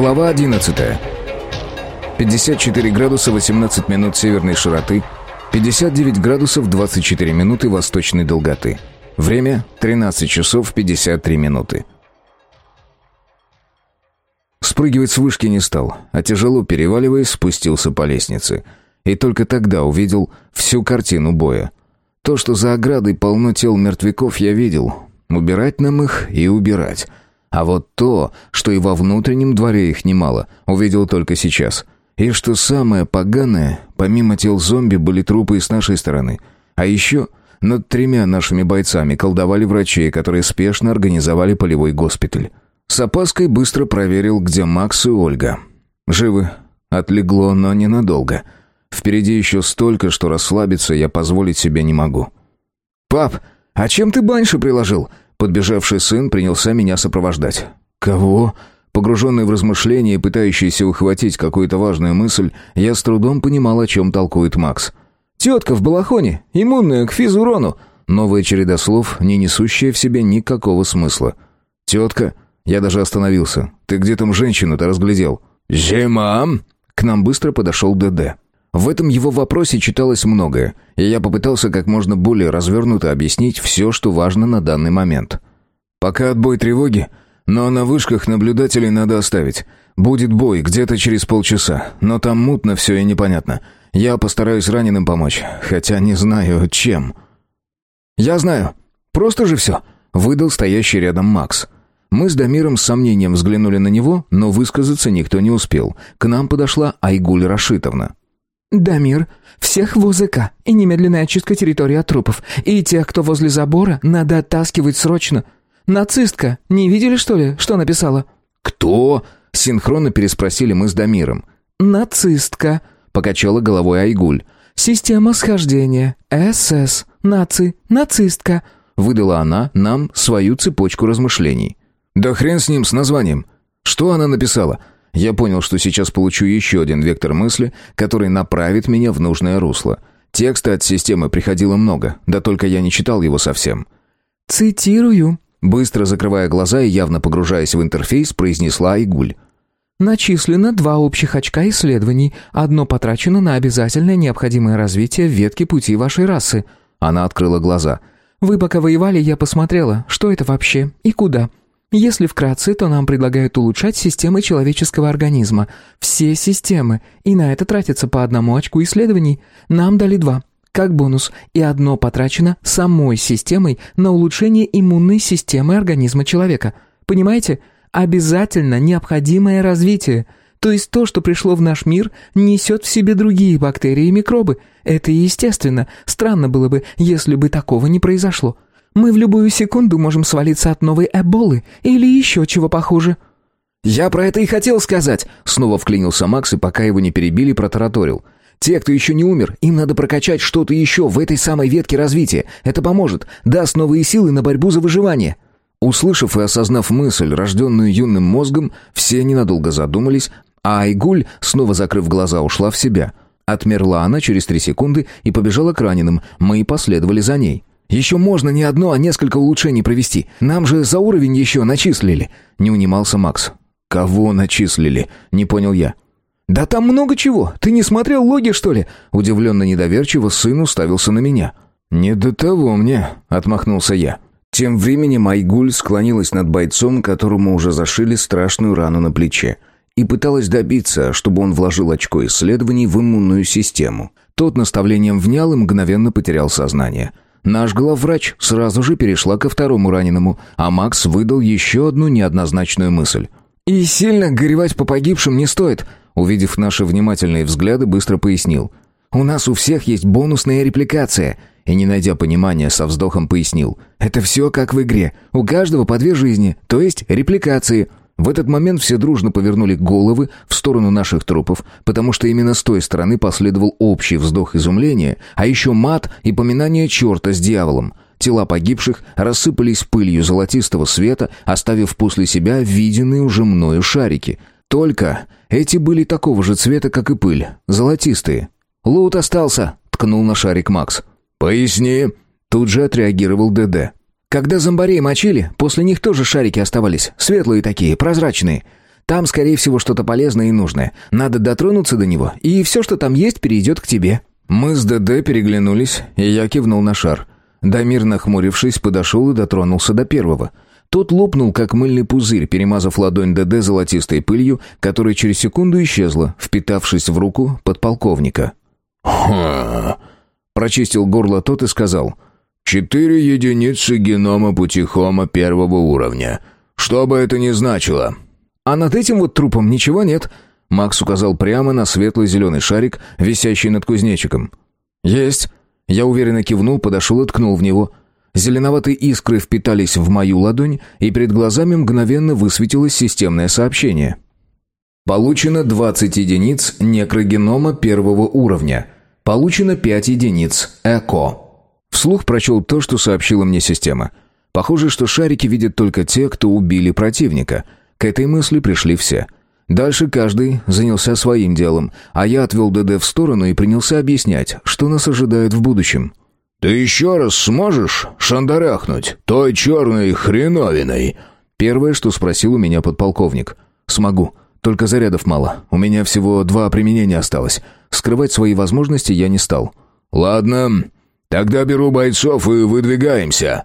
Глава 11. 54 градуса 18 минут северной широты, 59 градусов 24 минуты восточной долготы. Время 13 часов 53 минуты. Спрыгивать с вышки не стал, а тяжело переваливаясь, спустился по лестнице. И только тогда увидел всю картину боя. То, что за оградой полно тел мертвяков, я видел. Убирать нам их и убирать. А вот то, что и во внутреннем дворе их немало, увидел только сейчас. И что самое поганое, помимо тел зомби были трупы и с нашей стороны. А еще над тремя нашими бойцами колдовали врачи, которые спешно организовали полевой госпиталь. С опаской быстро проверил, где Макс и Ольга. Живы. Отлегло, но ненадолго. Впереди еще столько, что расслабиться я позволить себе не могу. «Пап, а чем ты баньше приложил?» Подбежавший сын принялся меня сопровождать. «Кого?» Погруженный в размышления и пытающийся ухватить какую-то важную мысль, я с трудом понимал, о чем толкует Макс. «Тетка в балахоне, иммунная к физурону!» Новая череда слов, не несущая в себе никакого смысла. «Тетка?» Я даже остановился. «Ты где там женщину-то разглядел?» «Зима!» К нам быстро подошел ДД. В этом его вопросе читалось многое, и я попытался как можно более развернуто объяснить все, что важно на данный момент. «Пока отбой тревоги, но на вышках наблюдателей надо оставить. Будет бой где-то через полчаса, но там мутно все и непонятно. Я постараюсь раненым помочь, хотя не знаю, чем». «Я знаю. Просто же все», — выдал стоящий рядом Макс. Мы с Дамиром с сомнением взглянули на него, но высказаться никто не успел. К нам подошла Айгуль Рашитовна. «Дамир, всех в УЗК и немедленная очистка территории от трупов. И тех, кто возле забора, надо оттаскивать срочно. Нацистка, не видели, что ли, что написала?» «Кто?» — синхронно переспросили мы с Дамиром. «Нацистка», — покачала головой Айгуль. «Система схождения. СС. Наци. Нацистка», — выдала она нам свою цепочку размышлений. «Да хрен с ним, с названием. Что она написала?» Я понял, что сейчас получу еще один вектор мысли, который направит меня в нужное русло. Текста от системы приходило много, да только я не читал его совсем. «Цитирую», — быстро закрывая глаза и явно погружаясь в интерфейс, произнесла Игуль. Начислено два общих очка исследований. Одно потрачено на обязательное необходимое развитие ветки пути вашей расы. Она открыла глаза. Вы пока воевали, я посмотрела, что это вообще и куда. Если вкратце, то нам предлагают улучшать системы человеческого организма. Все системы. И на это тратится по одному очку исследований. Нам дали два. Как бонус. И одно потрачено самой системой на улучшение иммунной системы организма человека. Понимаете? Обязательно необходимое развитие. То есть то, что пришло в наш мир, несет в себе другие бактерии и микробы. Это естественно. Странно было бы, если бы такого не произошло. Мы в любую секунду можем свалиться от новой эболы или еще чего похуже». «Я про это и хотел сказать!» Снова вклинился Макс и пока его не перебили, протараторил. «Те, кто еще не умер, им надо прокачать что-то еще в этой самой ветке развития. Это поможет, даст новые силы на борьбу за выживание». Услышав и осознав мысль, рожденную юным мозгом, все ненадолго задумались, а Айгуль, снова закрыв глаза, ушла в себя. Отмерла она через три секунды и побежала к раненым, мы и последовали за ней. Еще можно не одно, а несколько улучшений провести. Нам же за уровень еще начислили», — не унимался Макс. «Кого начислили?» — не понял я. «Да там много чего. Ты не смотрел логи, что ли?» Удивленно недоверчиво сын уставился на меня. «Не до того мне», — отмахнулся я. Тем временем Айгуль склонилась над бойцом, которому уже зашили страшную рану на плече, и пыталась добиться, чтобы он вложил очко исследований в иммунную систему. Тот наставлением внял и мгновенно потерял сознание — Наш главврач сразу же перешла ко второму раненому, а Макс выдал еще одну неоднозначную мысль. «И сильно горевать по погибшим не стоит», увидев наши внимательные взгляды, быстро пояснил. «У нас у всех есть бонусная репликация», и, не найдя понимания, со вздохом пояснил. «Это все как в игре. У каждого по две жизни, то есть репликации. В этот момент все дружно повернули головы в сторону наших трупов, потому что именно с той стороны последовал общий вздох изумления, а еще мат и поминание черта с дьяволом. Тела погибших рассыпались пылью золотистого света, оставив после себя виденные уже мною шарики. Только эти были такого же цвета, как и пыль, золотистые. «Лут остался», — ткнул на шарик Макс. «Поясни», — тут же отреагировал ДД. Когда зомбарей мочили, после них тоже шарики оставались, светлые такие, прозрачные. Там, скорее всего, что-то полезное и нужное. Надо дотронуться до него, и все, что там есть, перейдет к тебе». Мы с ДД переглянулись, и я кивнул на шар. Дамир, нахмурившись, подошел и дотронулся до первого. Тот лопнул, как мыльный пузырь, перемазав ладонь ДД золотистой пылью, которая через секунду исчезла, впитавшись в руку подполковника. «Ха!» Прочистил горло тот и сказал. «Четыре единицы генома пути Хома первого уровня. Что бы это ни значило?» «А над этим вот трупом ничего нет», Макс указал прямо на светлый зеленый шарик, висящий над кузнечиком. «Есть». Я уверенно кивнул, подошел и ткнул в него. Зеленоватые искры впитались в мою ладонь, и перед глазами мгновенно высветилось системное сообщение. Получено 20 единиц некрогенома первого уровня. Получено 5 единиц ЭКО. Вслух прочел то, что сообщила мне система. Похоже, что шарики видят только те, кто убили противника. К этой мысли пришли все – Дальше каждый занялся своим делом, а я отвел ДД в сторону и принялся объяснять, что нас ожидает в будущем. «Ты еще раз сможешь шандарахнуть той черной хреновиной?» Первое, что спросил у меня подполковник. «Смогу. Только зарядов мало. У меня всего два применения осталось. Скрывать свои возможности я не стал». «Ладно. Тогда беру бойцов и выдвигаемся».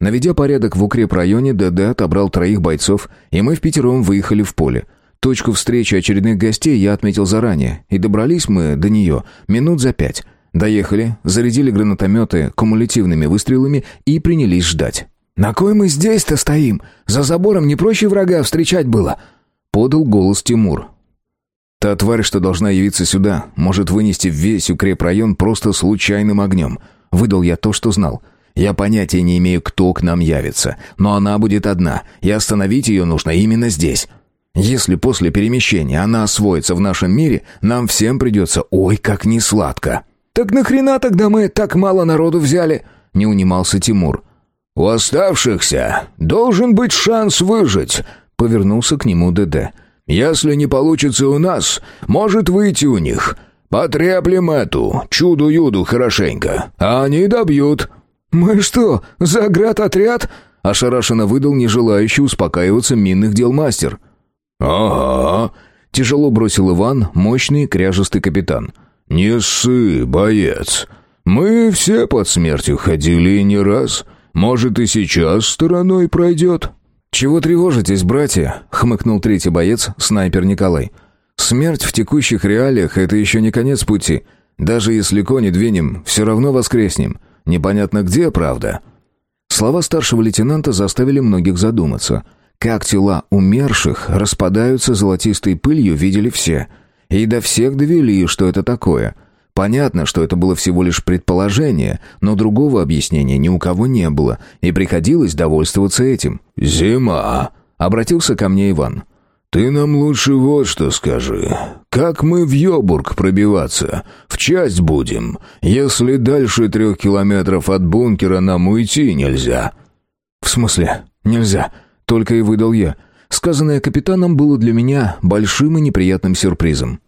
Наведя порядок в укрепрайоне, ДД отобрал троих бойцов, и мы в пятером выехали в поле. Точку встречи очередных гостей я отметил заранее, и добрались мы до нее минут за пять. Доехали, зарядили гранатометы кумулятивными выстрелами и принялись ждать. «На кой мы здесь-то стоим? За забором не проще врага встречать было?» Подал голос Тимур. «Та тварь, что должна явиться сюда, может вынести весь укрепрайон просто случайным огнем. Выдал я то, что знал. Я понятия не имею, кто к нам явится, но она будет одна, и остановить ее нужно именно здесь». Если после перемещения она освоится в нашем мире, нам всем придется ой как несладко». «Так нахрена тогда мы так мало народу взяли?» — не унимался Тимур. «У оставшихся должен быть шанс выжить», — повернулся к нему ДД. «Если не получится у нас, может выйти у них. Потреплем эту, чуду-юду хорошенько, а они добьют». «Мы что, заградотряд?» — ошарашенно выдал не желающий успокаиваться минных дел мастер. «Ага», — тяжело бросил Иван, мощный кряжестый капитан. «Не ссы, боец. Мы все под смертью ходили и не раз. Может, и сейчас стороной пройдет». «Чего тревожитесь, братья?» — хмыкнул третий боец, снайпер Николай. «Смерть в текущих реалиях — это еще не конец пути. Даже если кони двинем, все равно воскреснем. Непонятно где, правда?» Слова старшего лейтенанта заставили многих задуматься — как тела умерших распадаются золотистой пылью, видели все. И до всех довели, что это такое. Понятно, что это было всего лишь предположение, но другого объяснения ни у кого не было, и приходилось довольствоваться этим. «Зима!» — обратился ко мне Иван. «Ты нам лучше вот что скажи. Как мы в Йобург пробиваться? В часть будем, если дальше трех километров от бункера нам уйти нельзя». «В смысле? Нельзя?» Только и выдал я. Сказанное капитаном было для меня большим и неприятным сюрпризом.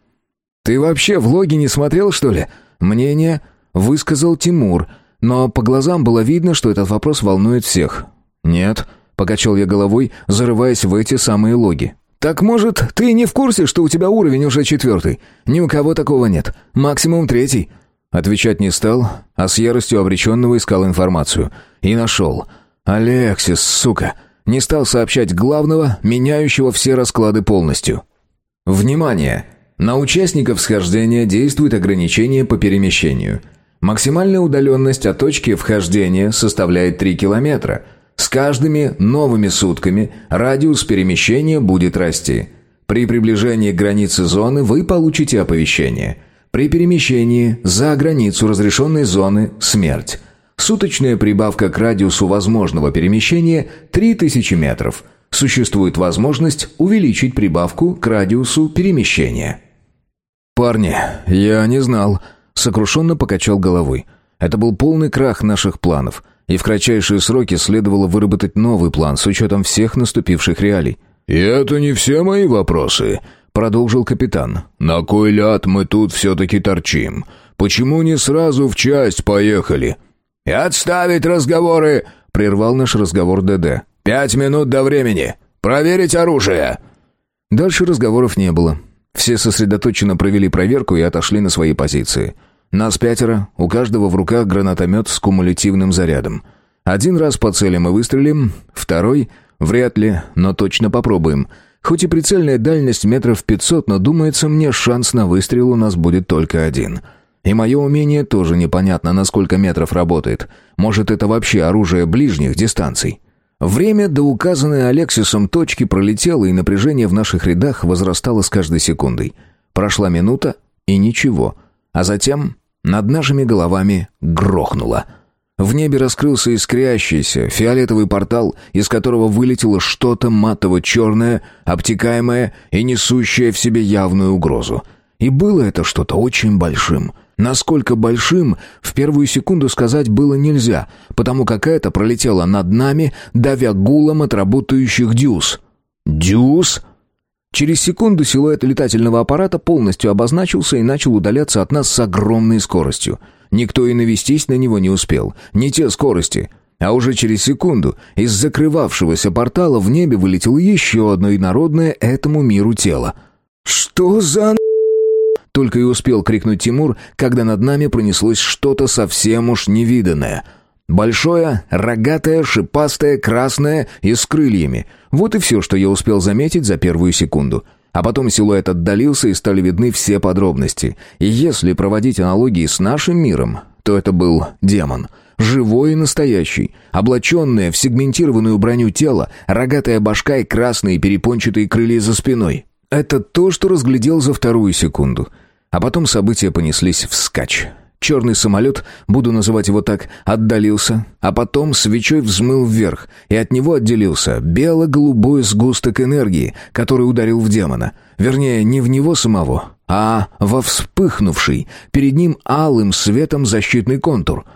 «Ты вообще влоги не смотрел, что ли?» Мнение высказал Тимур, но по глазам было видно, что этот вопрос волнует всех. «Нет», — покачал я головой, зарываясь в эти самые логи. «Так, может, ты не в курсе, что у тебя уровень уже четвертый? Ни у кого такого нет. Максимум третий». Отвечать не стал, а с яростью обреченного искал информацию. И нашел. «Алексис, сука!» не стал сообщать главного, меняющего все расклады полностью. Внимание! На участников схождения действует ограничение по перемещению. Максимальная удаленность от точки вхождения составляет 3 километра. С каждыми новыми сутками радиус перемещения будет расти. При приближении к границе зоны вы получите оповещение. При перемещении за границу разрешенной зоны – смерть. Суточная прибавка к радиусу возможного перемещения 3000 метров. Существует возможность увеличить прибавку к радиусу перемещения. «Парни, я не знал», — сокрушенно покачал головой. «Это был полный крах наших планов, и в кратчайшие сроки следовало выработать новый план с учетом всех наступивших реалий». «И это не все мои вопросы», — продолжил капитан. «На кой ляд мы тут все-таки торчим? Почему не сразу в часть поехали?» «И отставить разговоры!» — прервал наш разговор ДД. «Пять минут до времени! Проверить оружие!» Дальше разговоров не было. Все сосредоточенно провели проверку и отошли на свои позиции. Нас пятеро, у каждого в руках гранатомет с кумулятивным зарядом. Один раз по целям и выстрелим, второй — вряд ли, но точно попробуем. Хоть и прицельная дальность метров пятьсот, но, думается мне, шанс на выстрел у нас будет только один. И мое умение тоже непонятно, на сколько метров работает. Может, это вообще оружие ближних дистанций. Время до указанной Алексисом точки пролетело, и напряжение в наших рядах возрастало с каждой секундой. Прошла минута, и ничего. А затем над нашими головами грохнуло. В небе раскрылся искрящийся фиолетовый портал, из которого вылетело что-то матово-черное, обтекаемое и несущее в себе явную угрозу. И было это что-то очень большим — Насколько большим, в первую секунду сказать было нельзя, потому как это пролетело над нами, давя гулом от работающих дюз. «Дюз?» Через секунду силуэт летательного аппарата полностью обозначился и начал удаляться от нас с огромной скоростью. Никто и навестись на него не успел. Не те скорости. А уже через секунду из закрывавшегося портала в небе вылетело еще одно инородное этому миру тело. «Что за только и успел крикнуть Тимур, когда над нами пронеслось что-то совсем уж невиданное. Большое, рогатое, шипастое, красное и с крыльями. Вот и все, что я успел заметить за первую секунду. А потом силуэт отдалился и стали видны все подробности. И если проводить аналогии с нашим миром, то это был демон. Живой и настоящий, облаченное в сегментированную броню тело, рогатая башка и красные перепончатые крылья за спиной. Это то, что разглядел за вторую секунду — а потом события понеслись вскачь. Черный самолет, буду называть его так, отдалился, а потом свечой взмыл вверх, и от него отделился бело-голубой сгусток энергии, который ударил в демона. Вернее, не в него самого, а во вспыхнувший перед ним алым светом защитный контур.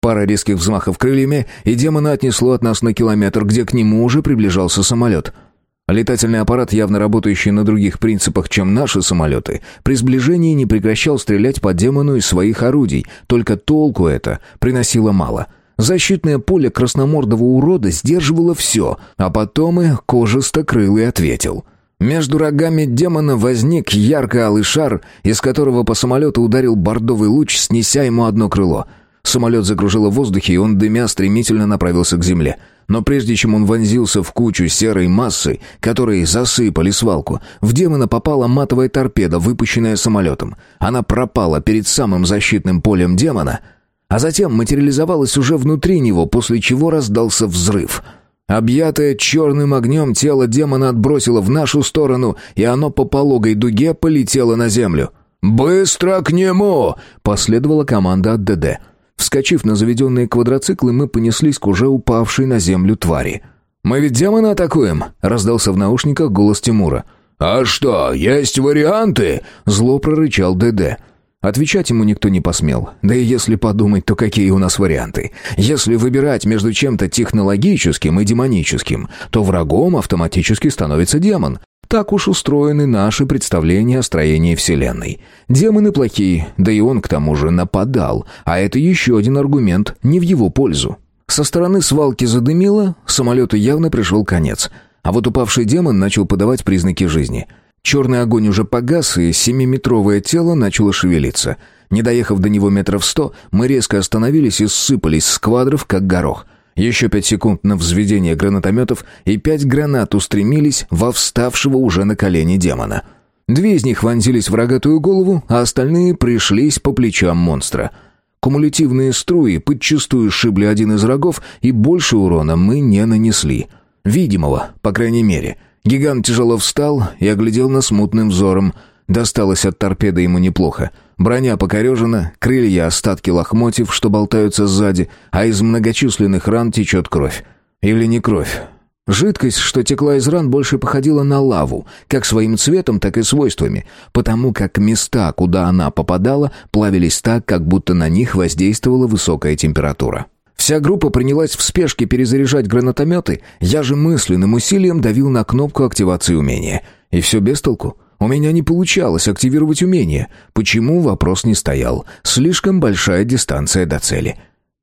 Пара резких взмахов крыльями, и демона отнесло от нас на километр, где к нему уже приближался самолет — Летательный аппарат, явно работающий на других принципах, чем наши самолеты, при сближении не прекращал стрелять по демону из своих орудий, только толку это приносило мало. Защитное поле красномордого урода сдерживало все, а потом и кожисто-крылый ответил. Между рогами демона возник ярко-алый шар, из которого по самолету ударил бордовый луч, снеся ему одно крыло. Самолет закружило в воздухе, и он, дымя, стремительно направился к земле — но прежде чем он вонзился в кучу серой массы, которые засыпали свалку, в демона попала матовая торпеда, выпущенная самолетом. Она пропала перед самым защитным полем демона, а затем материализовалась уже внутри него, после чего раздался взрыв. Объятое черным огнем тело демона отбросило в нашу сторону, и оно по пологой дуге полетело на землю. «Быстро к нему!» — последовала команда от ДД. Вскочив на заведенные квадроциклы, мы понеслись к уже упавшей на землю твари. «Мы ведь демона атакуем?» — раздался в наушниках голос Тимура. «А что, есть варианты?» — зло прорычал ДД. Отвечать ему никто не посмел. Да и если подумать, то какие у нас варианты? Если выбирать между чем-то технологическим и демоническим, то врагом автоматически становится демон. Так уж устроены наши представления о строении Вселенной. Демоны плохие, да и он к тому же нападал, а это еще один аргумент не в его пользу. Со стороны свалки задымило, самолету явно пришел конец. А вот упавший демон начал подавать признаки жизни. Черный огонь уже погас, и семиметровое тело начало шевелиться. Не доехав до него метров сто, мы резко остановились и ссыпались с квадров, как горох. Еще пять секунд на взведение гранатометов, и пять гранат устремились во вставшего уже на колени демона. Две из них вонзились в рогатую голову, а остальные пришлись по плечам монстра. Кумулятивные струи подчастую сшибли один из рогов, и больше урона мы не нанесли. Видимого, по крайней мере. Гигант тяжело встал и оглядел нас мутным взором. Досталось от торпеды ему неплохо — Броня покорежена, крылья остатки лохмотьев, что болтаются сзади, а из многочисленных ран течет кровь. Или не кровь. Жидкость, что текла из ран, больше походила на лаву, как своим цветом, так и свойствами, потому как места, куда она попадала, плавились так, как будто на них воздействовала высокая температура. Вся группа принялась в спешке перезаряжать гранатометы, я же мысленным усилием давил на кнопку активации умения. И все без толку. У меня не получалось активировать умение. Почему, вопрос не стоял. Слишком большая дистанция до цели.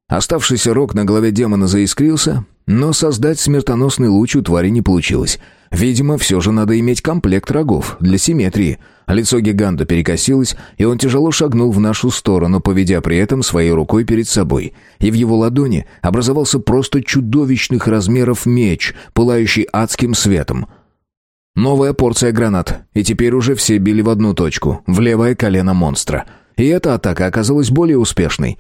Оставшийся рог на голове демона заискрился, но создать смертоносный луч у твари не получилось. Видимо, все же надо иметь комплект рогов для симметрии. Лицо гиганта перекосилось, и он тяжело шагнул в нашу сторону, поведя при этом своей рукой перед собой. И в его ладони образовался просто чудовищных размеров меч, пылающий адским светом. Новая порция гранат, и теперь уже все били в одну точку, в левое колено монстра. И эта атака оказалась более успешной.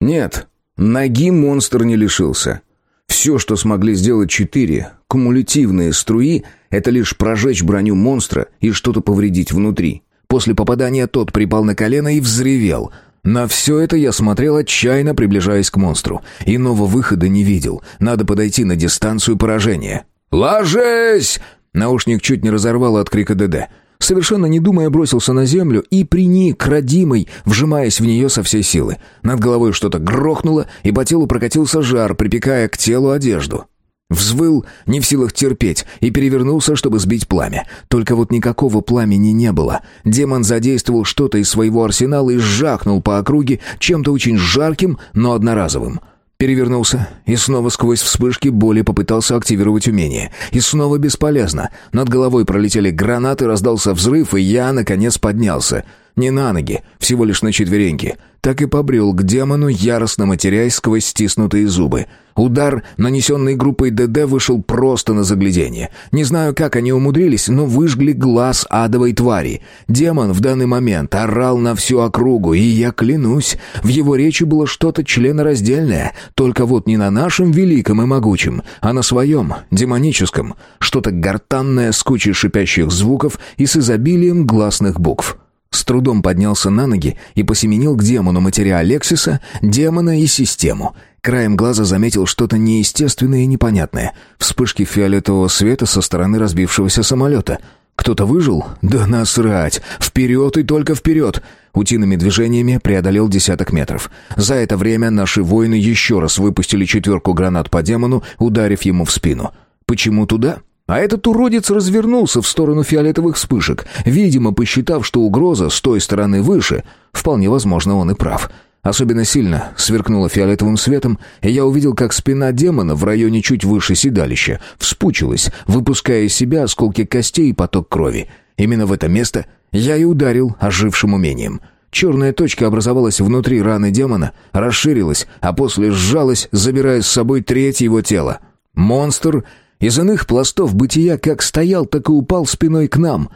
Нет, ноги монстр не лишился. Все, что смогли сделать четыре кумулятивные струи, это лишь прожечь броню монстра и что-то повредить внутри. После попадания тот припал на колено и взревел. На все это я смотрел отчаянно, приближаясь к монстру. Иного выхода не видел. Надо подойти на дистанцию поражения. «Ложись!» Наушник чуть не разорвало от крика ДД. Совершенно не думая, бросился на землю и приник к родимой, вжимаясь в нее со всей силы. Над головой что-то грохнуло, и по телу прокатился жар, припекая к телу одежду. Взвыл, не в силах терпеть, и перевернулся, чтобы сбить пламя. Только вот никакого пламени не было. Демон задействовал что-то из своего арсенала и сжахнул по округе чем-то очень жарким, но одноразовым. Перевернулся и снова сквозь вспышки боли попытался активировать умение. И снова бесполезно. Над головой пролетели гранаты, раздался взрыв, и я, наконец, поднялся. Не на ноги, всего лишь на четвереньки. Так и побрел к демону, яростно матерясь сквозь стиснутые зубы. Удар, нанесенный группой ДД, вышел просто на заглядение. Не знаю, как они умудрились, но выжгли глаз адовой твари. Демон в данный момент орал на всю округу, и я клянусь, в его речи было что-то членораздельное, только вот не на нашем великом и могучем, а на своем, демоническом, что-то гортанное с кучей шипящих звуков и с изобилием гласных букв. С трудом поднялся на ноги и посеменил к демону, матеря Алексиса, демона и систему. Краем глаза заметил что-то неестественное и непонятное. Вспышки фиолетового света со стороны разбившегося самолета. Кто-то выжил? Да насрать! Вперед и только вперед! Утиными движениями преодолел десяток метров. За это время наши воины еще раз выпустили четверку гранат по демону, ударив ему в спину. Почему туда? А этот уродец развернулся в сторону фиолетовых вспышек, видимо, посчитав, что угроза с той стороны выше. Вполне возможно, он и прав. Особенно сильно сверкнуло фиолетовым светом, и я увидел, как спина демона в районе чуть выше седалища вспучилась, выпуская из себя осколки костей и поток крови. Именно в это место я и ударил ожившим умением. Черная точка образовалась внутри раны демона, расширилась, а после сжалась, забирая с собой треть его тела. Монстр из иных пластов бытия как стоял, так и упал спиной к нам.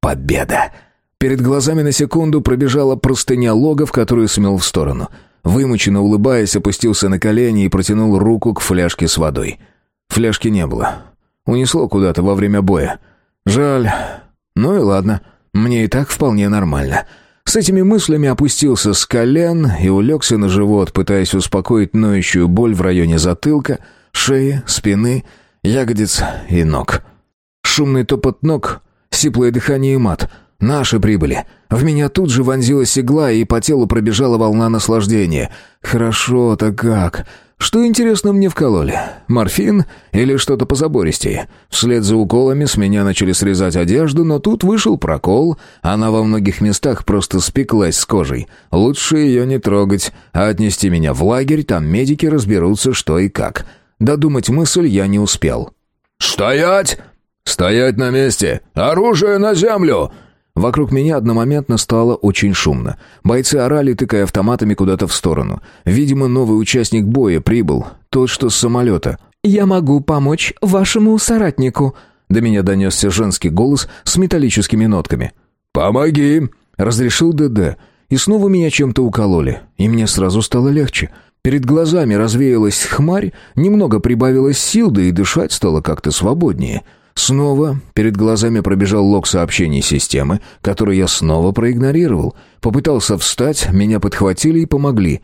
Победа! Перед глазами на секунду пробежала простыня лога, в которую смел в сторону. Вымученно улыбаясь, опустился на колени и протянул руку к фляжке с водой. Фляжки не было. Унесло куда-то во время боя. Жаль. Ну и ладно. Мне и так вполне нормально. С этими мыслями опустился с колен и улегся на живот, пытаясь успокоить ноющую боль в районе затылка, шеи, спины ягодиц и ног. Шумный топот ног, сиплое дыхание и мат. Наши прибыли. В меня тут же вонзилась игла, и по телу пробежала волна наслаждения. Хорошо-то как. Что, интересно, мне вкололи? Морфин или что-то позабористее? Вслед за уколами с меня начали срезать одежду, но тут вышел прокол. Она во многих местах просто спеклась с кожей. Лучше ее не трогать, а отнести меня в лагерь, там медики разберутся, что и как. Додумать мысль я не успел. «Стоять! Стоять на месте! Оружие на землю!» Вокруг меня одномоментно стало очень шумно. Бойцы орали, тыкая автоматами куда-то в сторону. Видимо, новый участник боя прибыл, тот, что с самолета. «Я могу помочь вашему соратнику», — до меня донесся женский голос с металлическими нотками. «Помоги!» — разрешил ДД. И снова меня чем-то укололи, и мне сразу стало легче. Перед глазами развеялась хмарь, немного прибавилось сил, да и дышать стало как-то свободнее. Снова перед глазами пробежал лог сообщений системы, который я снова проигнорировал. Попытался встать, меня подхватили и помогли.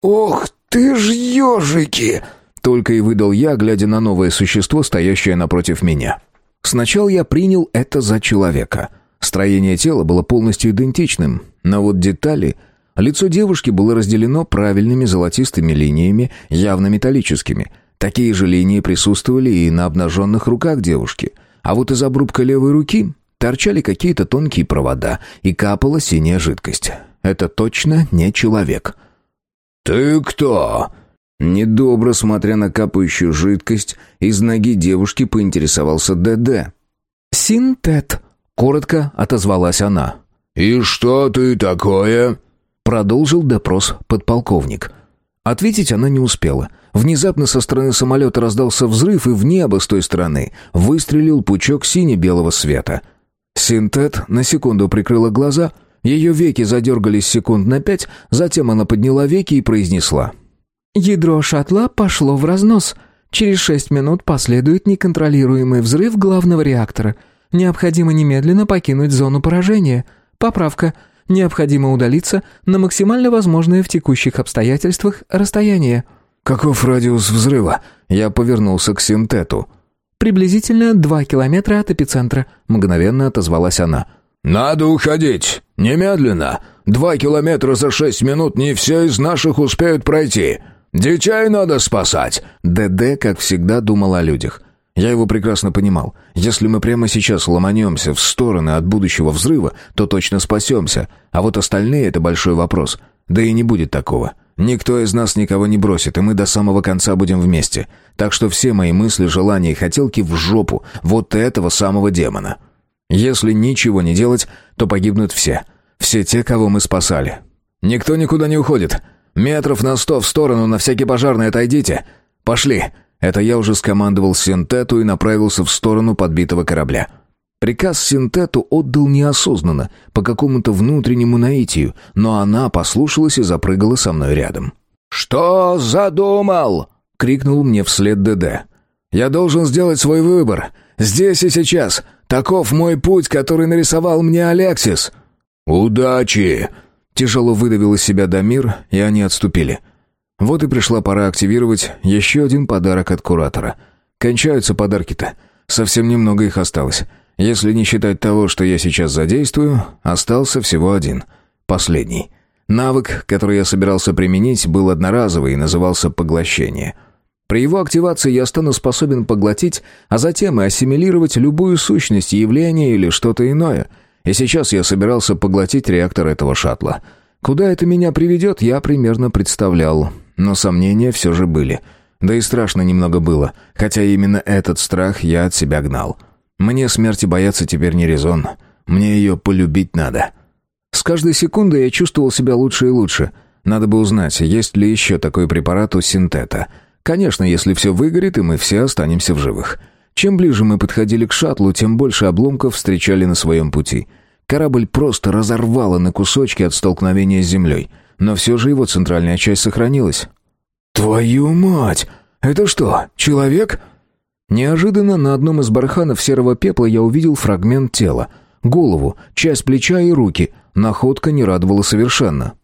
«Ох ты ж ежики!» Только и выдал я, глядя на новое существо, стоящее напротив меня. Сначала я принял это за человека. Строение тела было полностью идентичным, но вот детали Лицо девушки было разделено правильными золотистыми линиями, явно металлическими. Такие же линии присутствовали и на обнаженных руках девушки. А вот из обрубка левой руки торчали какие-то тонкие провода и капала синяя жидкость. Это точно не человек. «Ты кто?» Недобро, смотря на капающую жидкость, из ноги девушки поинтересовался ДД. «Синтет», — коротко отозвалась она. «И что ты такое?» — продолжил допрос подполковник. Ответить она не успела. Внезапно со стороны самолета раздался взрыв, и в небо с той стороны выстрелил пучок сине-белого света. Синтет на секунду прикрыла глаза, ее веки задергались секунд на пять, затем она подняла веки и произнесла. «Ядро шаттла пошло в разнос. Через шесть минут последует неконтролируемый взрыв главного реактора. Необходимо немедленно покинуть зону поражения. Поправка. Необходимо удалиться на максимально возможное в текущих обстоятельствах расстояние». «Каков радиус взрыва?» Я повернулся к синтету. «Приблизительно два километра от эпицентра», — мгновенно отозвалась она. «Надо уходить! Немедленно! Два километра за шесть минут не все из наших успеют пройти!» «Детей надо спасать!» ДД, как всегда, думал о людях. Я его прекрасно понимал. Если мы прямо сейчас ломанемся в стороны от будущего взрыва, то точно спасемся. А вот остальные — это большой вопрос. Да и не будет такого. Никто из нас никого не бросит, и мы до самого конца будем вместе. Так что все мои мысли, желания и хотелки в жопу вот этого самого демона. Если ничего не делать, то погибнут все. Все те, кого мы спасали. Никто никуда не уходит. Метров на сто в сторону, на всякий пожарный отойдите. Пошли. Это я уже скомандовал Синтету и направился в сторону подбитого корабля. Приказ Синтету отдал неосознанно, по какому-то внутреннему наитию, но она послушалась и запрыгала со мной рядом. «Что задумал?» — крикнул мне вслед ДД. «Я должен сделать свой выбор. Здесь и сейчас. Таков мой путь, который нарисовал мне Алексис». «Удачи!» Тяжело выдавил из себя Дамир, и они отступили. Вот и пришла пора активировать еще один подарок от куратора. Кончаются подарки-то. Совсем немного их осталось. Если не считать того, что я сейчас задействую, остался всего один. Последний. Навык, который я собирался применить, был одноразовый и назывался «поглощение». При его активации я стану способен поглотить, а затем и ассимилировать любую сущность, явление или что-то иное — и сейчас я собирался поглотить реактор этого шаттла. Куда это меня приведет, я примерно представлял. Но сомнения все же были. Да и страшно немного было, хотя именно этот страх я от себя гнал. Мне смерти бояться теперь не резон. Мне ее полюбить надо. С каждой секундой я чувствовал себя лучше и лучше. Надо бы узнать, есть ли еще такой препарат у синтета. Конечно, если все выгорит, и мы все останемся в живых. Чем ближе мы подходили к шаттлу, тем больше обломков встречали на своем пути. Корабль просто разорвало на кусочки от столкновения с землей, но все же его центральная часть сохранилась. «Твою мать! Это что, человек?» Неожиданно на одном из барханов серого пепла я увидел фрагмент тела. Голову, часть плеча и руки. Находка не радовала совершенно.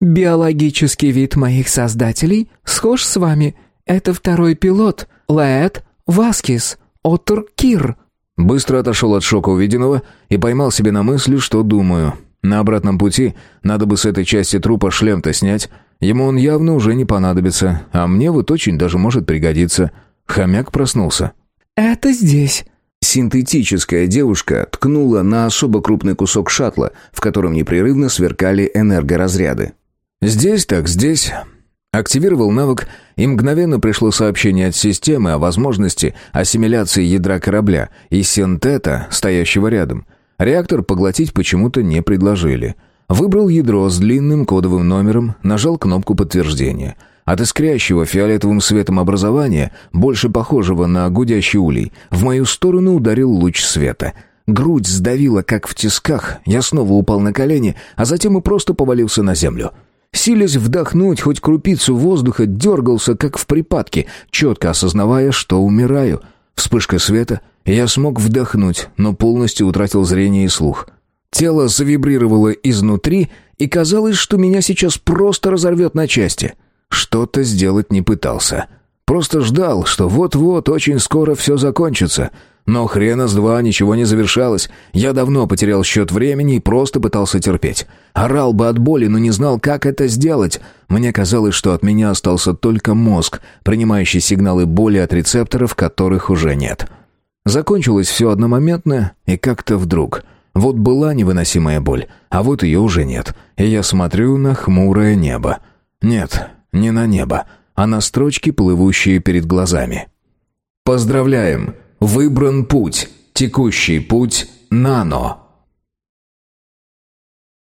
«Биологический вид моих создателей схож с вами. Это второй пилот, Лэд Васкис», Оттер Кир». Быстро отошел от шока увиденного и поймал себе на мысли, что думаю. На обратном пути надо бы с этой части трупа шлем-то снять. Ему он явно уже не понадобится, а мне вот очень даже может пригодиться. Хомяк проснулся. «Это здесь». Синтетическая девушка ткнула на особо крупный кусок шаттла, в котором непрерывно сверкали энергоразряды. «Здесь так здесь. Активировал навык, и мгновенно пришло сообщение от системы о возможности ассимиляции ядра корабля и синтета, стоящего рядом. Реактор поглотить почему-то не предложили. Выбрал ядро с длинным кодовым номером, нажал кнопку подтверждения. От искрящего фиолетовым светом образования, больше похожего на гудящий улей, в мою сторону ударил луч света. Грудь сдавила, как в тисках, я снова упал на колени, а затем и просто повалился на землю. Силясь вдохнуть хоть крупицу воздуха, дергался, как в припадке, четко осознавая, что умираю. Вспышка света, я смог вдохнуть, но полностью утратил зрение и слух. Тело завибрировало изнутри, и казалось, что меня сейчас просто разорвет на части. Что-то сделать не пытался. Просто ждал, что вот-вот очень скоро все закончится — но хрена с два ничего не завершалось. Я давно потерял счет времени и просто пытался терпеть. Орал бы от боли, но не знал, как это сделать. Мне казалось, что от меня остался только мозг, принимающий сигналы боли от рецепторов, которых уже нет. Закончилось все одномоментно и как-то вдруг. Вот была невыносимая боль, а вот ее уже нет. И я смотрю на хмурое небо. Нет, не на небо. а на строчке, плывущие перед глазами. «Поздравляем! Выбран путь! Текущий путь — нано!»